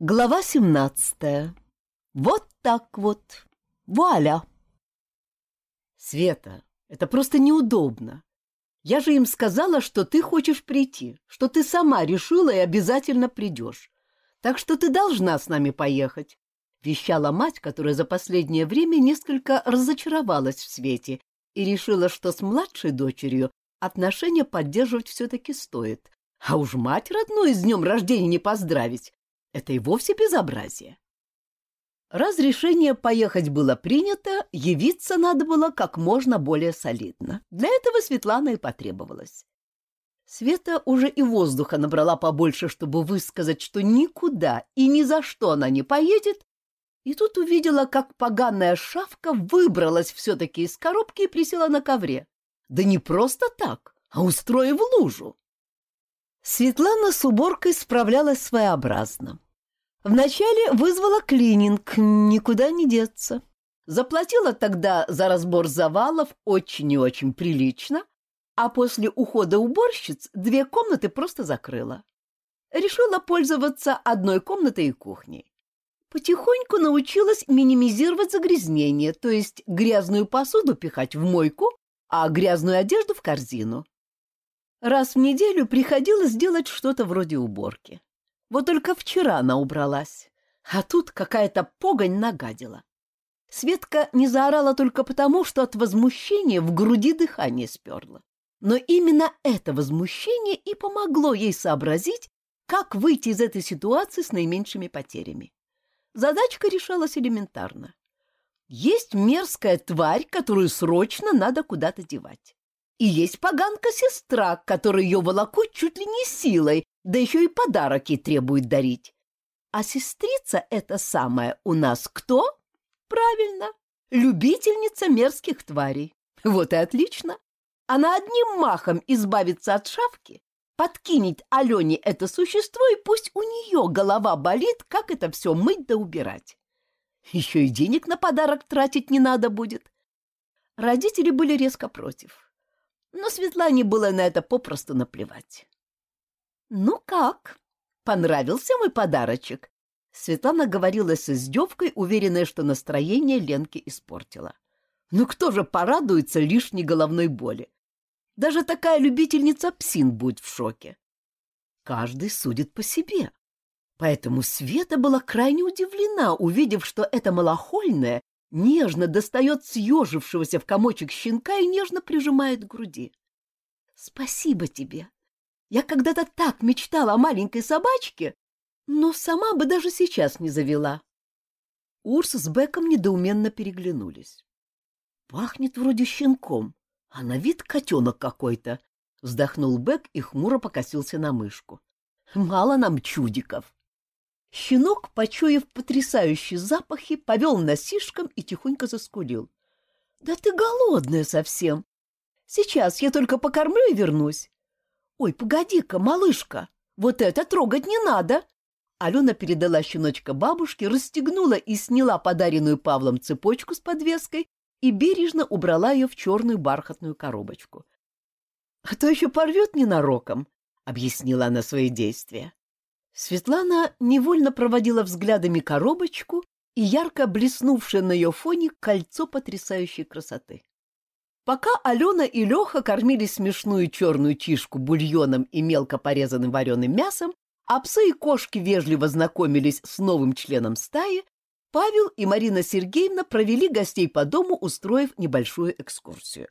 Глава семнадцатая. Вот так вот. Вуаля! Света, это просто неудобно. Я же им сказала, что ты хочешь прийти, что ты сама решила и обязательно придешь. Так что ты должна с нами поехать, — вещала мать, которая за последнее время несколько разочаровалась в свете и решила, что с младшей дочерью отношения поддерживать все-таки стоит. А уж мать родную с днем рождения не поздравить это и вовсе безобразие. Раз решение поехать было принято, явиться надо было как можно более солидно. Для этого Светлана и потребовалась. Света уже и воздуха набрала побольше, чтобы высказать, что никуда и ни за что она не поедет, и тут увидела, как поганая шавка выбралась все-таки из коробки и присела на ковре. Да не просто так, а устроив лужу. Светлана с уборкой справлялась своеобразно. Вначале вызвала клининг, никуда не деться. Заплатила тогда за разбор завалов очень и очень прилично, а после ухода уборщиц две комнаты просто закрыла. Решила пользоваться одной комнатой и кухней. Потихоньку научилась минимизировать загрязнение, то есть грязную посуду пихать в мойку, а грязную одежду в корзину. Раз в неделю приходилось делать что-то вроде уборки. Вот только вчера она убралась, а тут какая-то погонь нагадила. Светка не заорала только потому, что от возмущения в груди дыхание сперло. Но именно это возмущение и помогло ей сообразить, как выйти из этой ситуации с наименьшими потерями. Задачка решалась элементарно. Есть мерзкая тварь, которую срочно надо куда-то девать. И есть поганка-сестра, которая ее волокут чуть ли не силой, да еще и подарок ей требует дарить. А сестрица эта самая у нас кто? Правильно, любительница мерзких тварей. Вот и отлично. Она одним махом избавится от шавки, подкинет Алене это существо, и пусть у нее голова болит, как это все мыть да убирать. Еще и денег на подарок тратить не надо будет. Родители были резко против. Но Светлане было на это попросту наплевать. «Ну как? Понравился мой подарочек?» Светлана говорила с издевкой, уверенная, что настроение Ленки испортила. «Ну кто же порадуется лишней головной боли? Даже такая любительница псин будет в шоке. Каждый судит по себе. Поэтому Света была крайне удивлена, увидев, что эта малохольная нежно достает съежившегося в комочек щенка и нежно прижимает к груди. «Спасибо тебе!» Я когда-то так мечтала о маленькой собачке, но сама бы даже сейчас не завела. Урс с Беком недоуменно переглянулись. Пахнет вроде щенком, а на вид котенок какой-то. Вздохнул Бек и хмуро покосился на мышку. Мало нам чудиков. Щенок, почуяв потрясающие запахи, повел носишком и тихонько заскулил. — Да ты голодная совсем. Сейчас я только покормлю и вернусь. «Ой, погоди-ка, малышка, вот это трогать не надо!» Алена передала щеночка бабушке, расстегнула и сняла подаренную Павлом цепочку с подвеской и бережно убрала ее в черную бархатную коробочку. «А то еще порвет ненароком», — объяснила она свои действия. Светлана невольно проводила взглядами коробочку и ярко блеснувшее на ее фоне кольцо потрясающей красоты. Пока Алена и Леха кормили смешную черную чишку бульоном и мелко порезанным вареным мясом, а псы и кошки вежливо знакомились с новым членом стаи, Павел и Марина Сергеевна провели гостей по дому, устроив небольшую экскурсию.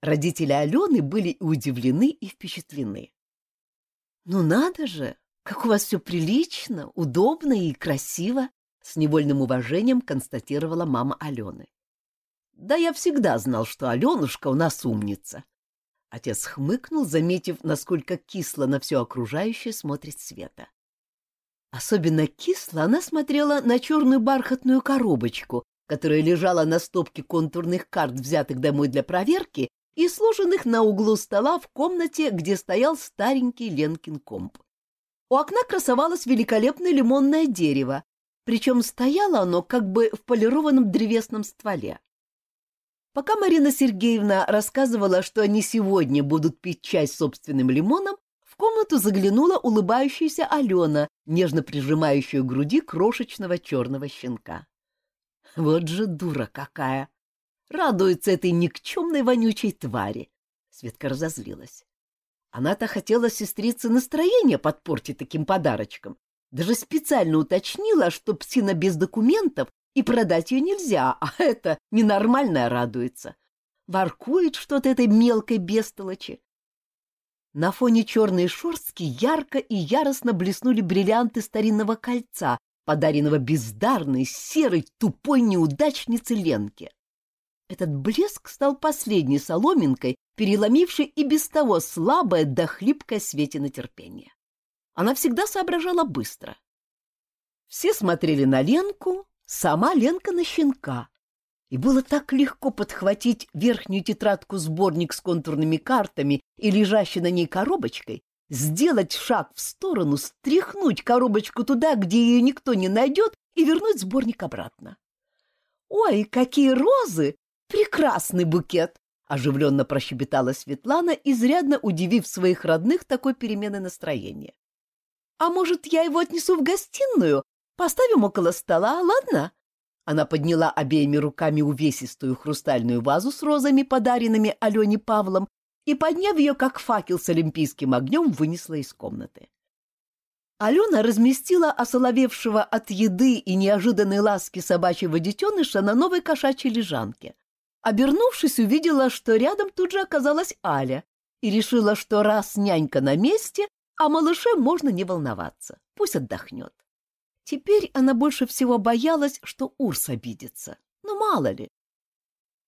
Родители Алены были и удивлены, и впечатлены. «Ну надо же, как у вас все прилично, удобно и красиво!» с невольным уважением констатировала мама Алены. Да я всегда знал, что Аленушка у нас умница. Отец хмыкнул, заметив, насколько кисло на все окружающее смотрит Света. Особенно кисло она смотрела на черную бархатную коробочку, которая лежала на стопке контурных карт, взятых домой для проверки и сложенных на углу стола в комнате, где стоял старенький Ленкин комп. У окна красовалось великолепное лимонное дерево, причем стояло оно как бы в полированном древесном стволе. Пока Марина Сергеевна рассказывала, что они сегодня будут пить чай с собственным лимоном, в комнату заглянула улыбающаяся Алена, нежно прижимающая к груди крошечного черного щенка. Вот же дура какая! Радуется этой никчемной вонючей твари. Светка разозлилась. Она-то хотела сестрице настроение подпортить таким подарочком. Даже специально уточнила, что псина без документов и продать ее нельзя, а это ненормальная радуется. Воркует что-то этой мелкой бестолочи. На фоне черной шорстки ярко и яростно блеснули бриллианты старинного кольца, подаренного бездарной, серой, тупой неудачнице Ленке. Этот блеск стал последней соломинкой, переломившей и без того слабое да хлипкое Светино терпение. Она всегда соображала быстро. Все смотрели на Ленку, сама Ленка на щенка. И было так легко подхватить верхнюю тетрадку-сборник с контурными картами и лежащей на ней коробочкой, сделать шаг в сторону, стряхнуть коробочку туда, где ее никто не найдет, и вернуть сборник обратно. «Ой, какие розы! Прекрасный букет!» — оживленно прощебетала Светлана, изрядно удивив своих родных такой перемены настроения. «А может, я его отнесу в гостиную? Поставим около стола, ладно?» Она подняла обеими руками увесистую хрустальную вазу с розами, подаренными Алене Павлом, и, подняв ее, как факел с олимпийским огнем, вынесла из комнаты. Алена разместила осоловевшего от еды и неожиданной ласки собачьего детеныша на новой кошачьей лежанке. Обернувшись, увидела, что рядом тут же оказалась Аля, и решила, что раз нянька на месте, а малыше можно не волноваться, пусть отдохнет. Теперь она больше всего боялась, что Урс обидится. Ну, мало ли.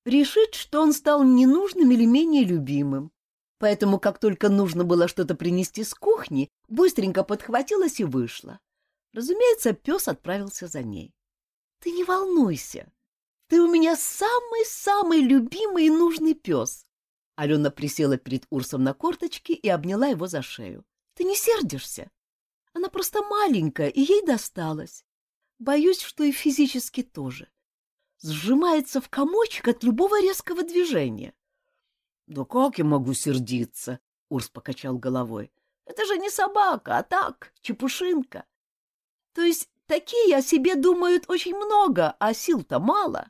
Решит, что он стал ненужным или менее любимым. Поэтому, как только нужно было что-то принести с кухни, быстренько подхватилась и вышла. Разумеется, пес отправился за ней. — Ты не волнуйся. Ты у меня самый-самый любимый и нужный пес. Алена присела перед Урсом на корточки и обняла его за шею. — Ты не сердишься? Она просто маленькая, и ей досталось. Боюсь, что и физически тоже. Сжимается в комочек от любого резкого движения. — Да как я могу сердиться? — Урс покачал головой. — Это же не собака, а так, чепушинка. То есть такие о себе думают очень много, а сил-то мало.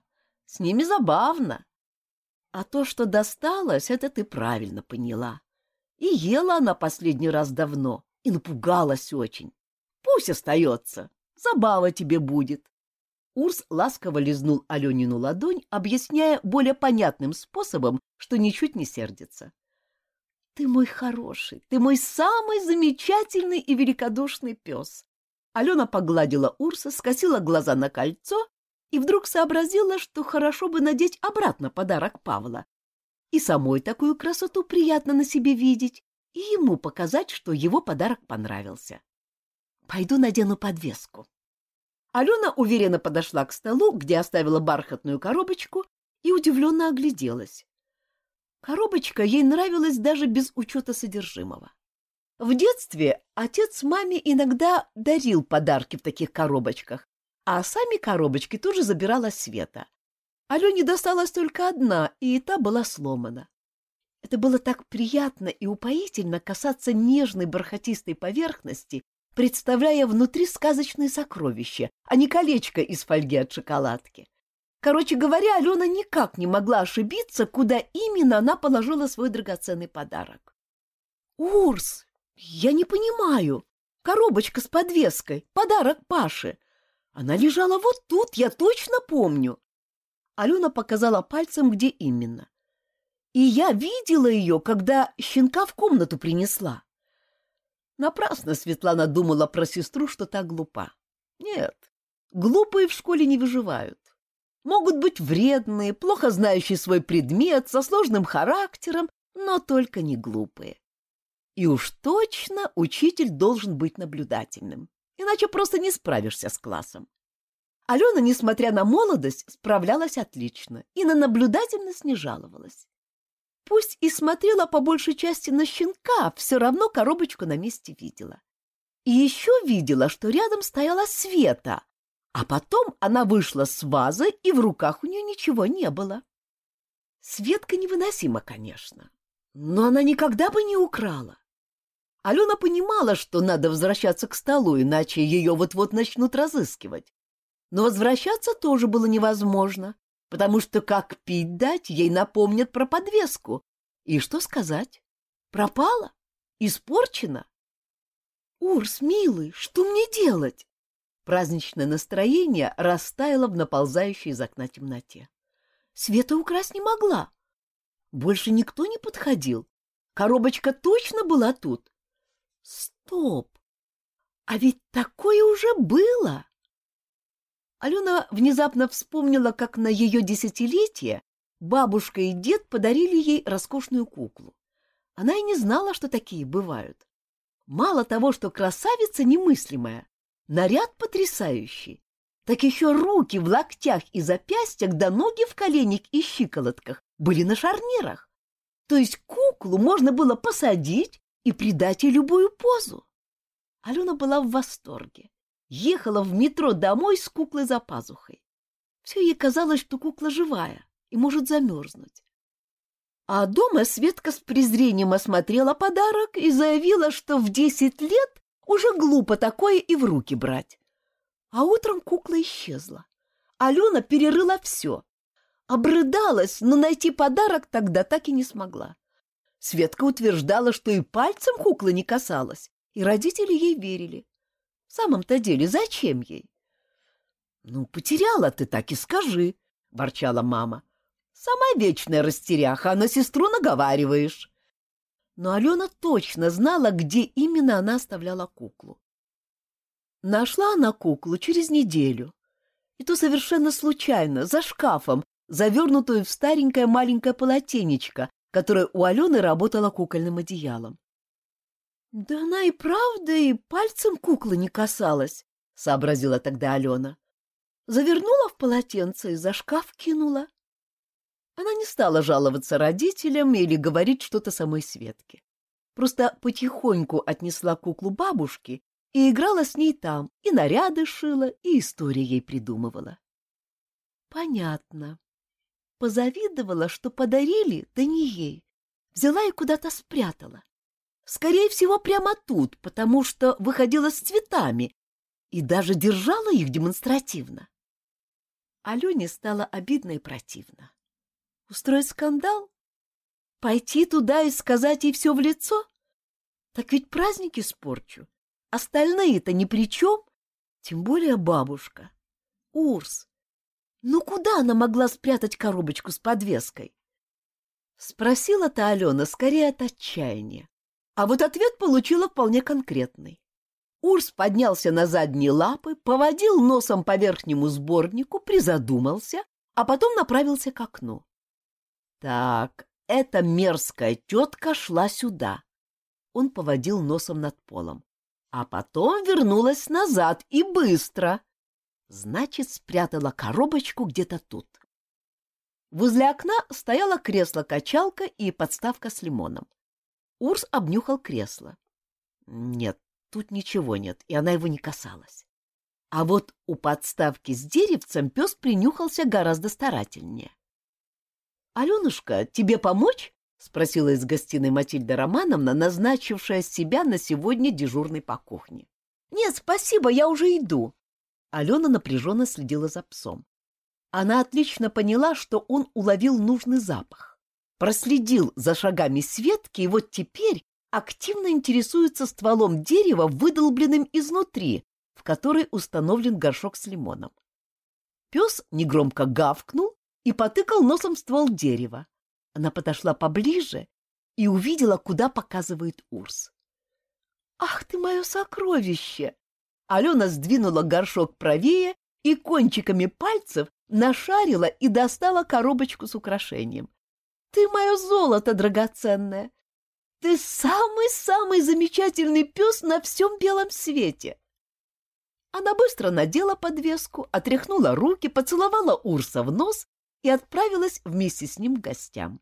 С ними забавно. А то, что досталось, это ты правильно поняла. И ела она последний раз давно, и напугалась очень. Пусть остается, забава тебе будет. Урс ласково лизнул Аленину ладонь, объясняя более понятным способом, что ничуть не сердится. «Ты мой хороший, ты мой самый замечательный и великодушный пес!» Алена погладила Урса, скосила глаза на кольцо и вдруг сообразила, что хорошо бы надеть обратно подарок Павла. И самой такую красоту приятно на себе видеть, и ему показать, что его подарок понравился. Пойду надену подвеску. Алена уверенно подошла к столу, где оставила бархатную коробочку, и удивленно огляделась. Коробочка ей нравилась даже без учета содержимого. В детстве отец маме иногда дарил подарки в таких коробочках, а сами коробочки тоже забирала Света. Алене досталась только одна, и та была сломана. Это было так приятно и упоительно касаться нежной бархатистой поверхности, представляя внутри сказочные сокровища, а не колечко из фольги от шоколадки. Короче говоря, Алена никак не могла ошибиться, куда именно она положила свой драгоценный подарок. «Урс, я не понимаю. Коробочка с подвеской, подарок Паше. Она лежала вот тут, я точно помню». Алена показала пальцем, где именно. И я видела ее, когда щенка в комнату принесла. Напрасно Светлана думала про сестру, что та глупа. Нет, глупые в школе не выживают. Могут быть вредные, плохо знающие свой предмет, со сложным характером, но только не глупые. И уж точно учитель должен быть наблюдательным, иначе просто не справишься с классом. Алена, несмотря на молодость, справлялась отлично и на наблюдательность не жаловалась. Пусть и смотрела по большей части на щенка, все равно коробочку на месте видела. И еще видела, что рядом стояла Света, а потом она вышла с вазы, и в руках у нее ничего не было. Светка невыносима, конечно, но она никогда бы не украла. Алена понимала, что надо возвращаться к столу, иначе ее вот-вот начнут разыскивать. Но возвращаться тоже было невозможно, потому что как пить дать, ей напомнят про подвеску. И что сказать? Пропала? Испорчена? Урс, милый, что мне делать? Праздничное настроение растаяло в наползающей из окна темноте. Света украсть не могла. Больше никто не подходил. Коробочка точно была тут. Стоп! А ведь такое уже было! Алена внезапно вспомнила, как на ее десятилетие бабушка и дед подарили ей роскошную куклу. Она и не знала, что такие бывают. Мало того, что красавица немыслимая, наряд потрясающий, так еще руки в локтях и запястьях, да ноги в коленях и щиколотках были на шарнирах. То есть куклу можно было посадить и придать ей любую позу. Алена была в восторге. Ехала в метро домой с куклой за пазухой. Все ей казалось, что кукла живая и может замерзнуть. А дома Светка с презрением осмотрела подарок и заявила, что в десять лет уже глупо такое и в руки брать. А утром кукла исчезла. Алена перерыла все. Обрыдалась, но найти подарок тогда так и не смогла. Светка утверждала, что и пальцем куклы не касалась, и родители ей верили. В самом-то деле, зачем ей? — Ну, потеряла ты, так и скажи, — ворчала мама. — Сама вечная растеряха, а на сестру наговариваешь. Но Алена точно знала, где именно она оставляла куклу. Нашла она куклу через неделю. И то совершенно случайно, за шкафом, завернутую в старенькое маленькое полотенечко, которое у Алены работало кукольным одеялом. Да она и правда и пальцем куклы не касалась, сообразила тогда Алена. Завернула в полотенце и за шкаф кинула. Она не стала жаловаться родителям или говорить что-то самой Светке. Просто потихоньку отнесла куклу бабушке и играла с ней там, и наряды шила, и истории ей придумывала. Понятно. Позавидовала, что подарили, да не ей. Взяла и куда-то спрятала. Скорее всего, прямо тут, потому что выходила с цветами и даже держала их демонстративно. Алене стало обидно и противно. Устроить скандал? Пойти туда и сказать ей все в лицо? Так ведь праздники испорчу. Остальные-то ни при чем, тем более бабушка. Урс, ну куда она могла спрятать коробочку с подвеской? Спросила-то Алена скорее от отчаяния. А вот ответ получила вполне конкретный. Урс поднялся на задние лапы, поводил носом по верхнему сборнику, призадумался, а потом направился к окну. Так, эта мерзкая тетка шла сюда. Он поводил носом над полом. А потом вернулась назад и быстро. Значит, спрятала коробочку где-то тут. Возле окна стояло кресло-качалка и подставка с лимоном. Урс обнюхал кресло. Нет, тут ничего нет, и она его не касалась. А вот у подставки с деревцем пес принюхался гораздо старательнее. — Аленушка, тебе помочь? — спросила из гостиной Матильда Романовна, назначившая себя на сегодня дежурной по кухне. — Нет, спасибо, я уже иду. Алена напряженно следила за псом. Она отлично поняла, что он уловил нужный запах проследил за шагами Светки и вот теперь активно интересуется стволом дерева, выдолбленным изнутри, в который установлен горшок с лимоном. Пес негромко гавкнул и потыкал носом в ствол дерева. Она подошла поближе и увидела, куда показывает Урс. «Ах ты мое сокровище!» Алена сдвинула горшок правее и кончиками пальцев нашарила и достала коробочку с украшением. Ты мое золото драгоценное. Ты самый-самый замечательный пес на всем белом свете. Она быстро надела подвеску, отряхнула руки, поцеловала Урса в нос и отправилась вместе с ним к гостям.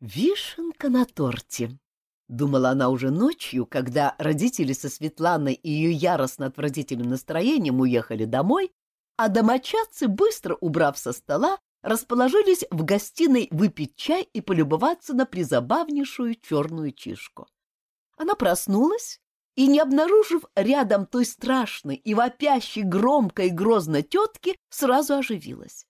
«Вишенка на торте», — думала она уже ночью, когда родители со Светланой и ее яростно-отвратительным настроением уехали домой, а домочадцы, быстро убрав со стола, расположились в гостиной выпить чай и полюбоваться на призабавнейшую черную чишку. Она проснулась и, не обнаружив рядом той страшной и вопящей громко и грозно тетки, сразу оживилась.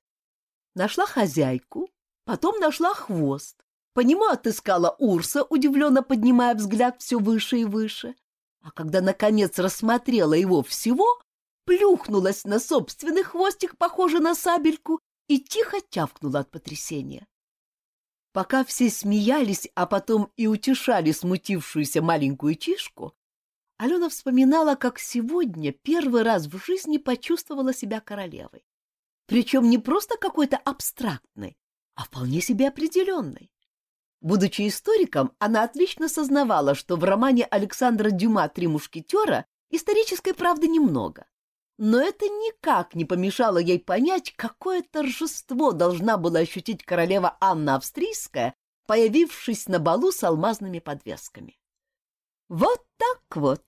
Нашла хозяйку, потом нашла хвост, по нему отыскала Урса, удивленно поднимая взгляд все выше и выше, а когда, наконец, рассмотрела его всего, плюхнулась на собственный хвостик, похожий на сабельку, и тихо тявкнула от потрясения. Пока все смеялись, а потом и утешали смутившуюся маленькую чишку, Алена вспоминала, как сегодня первый раз в жизни почувствовала себя королевой. Причем не просто какой-то абстрактной, а вполне себе определенной. Будучи историком, она отлично сознавала, что в романе Александра Дюма «Три мушкетера» исторической правды немного. Но это никак не помешало ей понять, какое торжество должна была ощутить королева Анна Австрийская, появившись на балу с алмазными подвесками. «Вот так вот!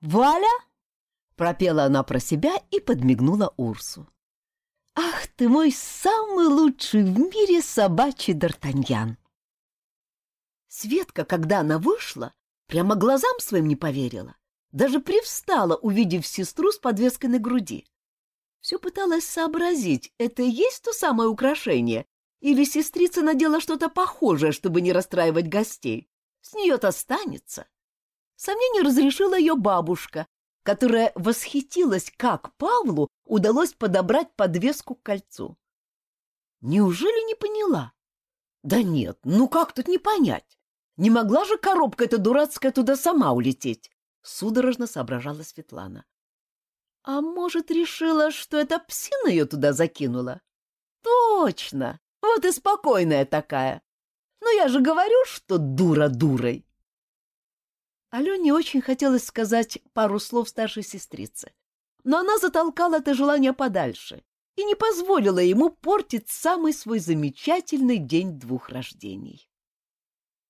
Вуаля!» — пропела она про себя и подмигнула Урсу. «Ах ты мой самый лучший в мире собачий Д'Артаньян!» Светка, когда она вышла, прямо глазам своим не поверила. Даже привстала, увидев сестру с подвеской на груди. Все пыталась сообразить, это и есть то самое украшение, или сестрица надела что-то похожее, чтобы не расстраивать гостей. С нее-то останется. Сомнение разрешила ее бабушка, которая восхитилась, как Павлу удалось подобрать подвеску к кольцу. Неужели не поняла? Да нет, ну как тут не понять? Не могла же коробка эта дурацкая туда сама улететь? Судорожно соображала Светлана. А может, решила, что эта псина ее туда закинула? Точно! Вот и спокойная такая. Но я же говорю, что дура дурой. Алене очень хотелось сказать пару слов старшей сестрице, но она затолкала это желание подальше и не позволила ему портить самый свой замечательный день двух рождений.